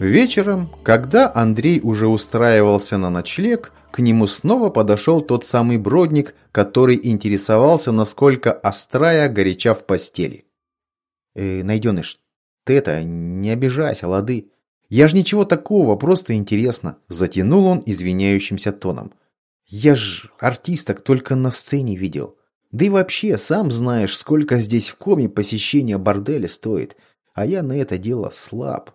Вечером, когда Андрей уже устраивался на ночлег, к нему снова подошел тот самый бродник, который интересовался, насколько острая горяча в постели. «Э, найденыш, ты это, не обижайся, лады. Я ж ничего такого, просто интересно», – затянул он извиняющимся тоном. «Я ж артисток только на сцене видел. Да и вообще, сам знаешь, сколько здесь в коме посещения борделя стоит, а я на это дело слаб.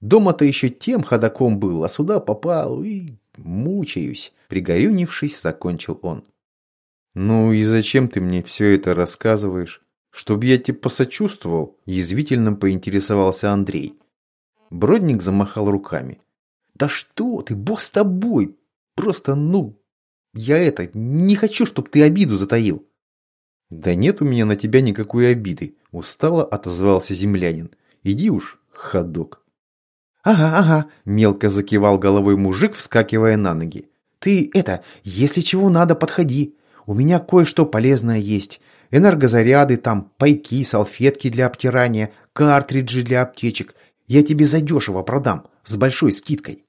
Дома-то еще тем ходаком был, а сюда попал и мучаюсь», – пригорюнившись, закончил он. «Ну и зачем ты мне все это рассказываешь?» «Чтоб я тебе посочувствовал?» – язвительно поинтересовался Андрей. Бродник замахал руками. «Да что ты, бог с тобой! Просто, ну, я это, не хочу, чтоб ты обиду затаил!» «Да нет у меня на тебя никакой обиды», – устало отозвался землянин. «Иди уж, ходок». «Ага, ага», – мелко закивал головой мужик, вскакивая на ноги. «Ты это, если чего надо, подходи. У меня кое-что полезное есть энергозаряды там, пайки, салфетки для обтирания, картриджи для аптечек. Я тебе задешево продам, с большой скидкой.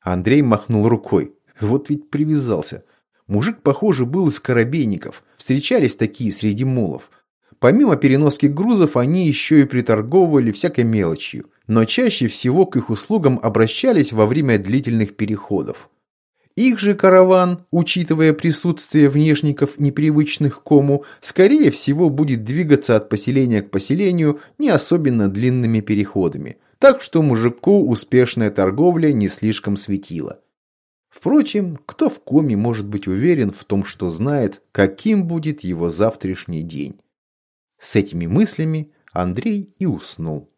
Андрей махнул рукой. Вот ведь привязался. Мужик, похоже, был из корабейников. Встречались такие среди мулов. Помимо переноски грузов, они еще и приторговывали всякой мелочью. Но чаще всего к их услугам обращались во время длительных переходов. Их же караван, учитывая присутствие внешников, непривычных кому, скорее всего будет двигаться от поселения к поселению не особенно длинными переходами. Так что мужику успешная торговля не слишком светила. Впрочем, кто в коме может быть уверен в том, что знает, каким будет его завтрашний день? С этими мыслями Андрей и уснул.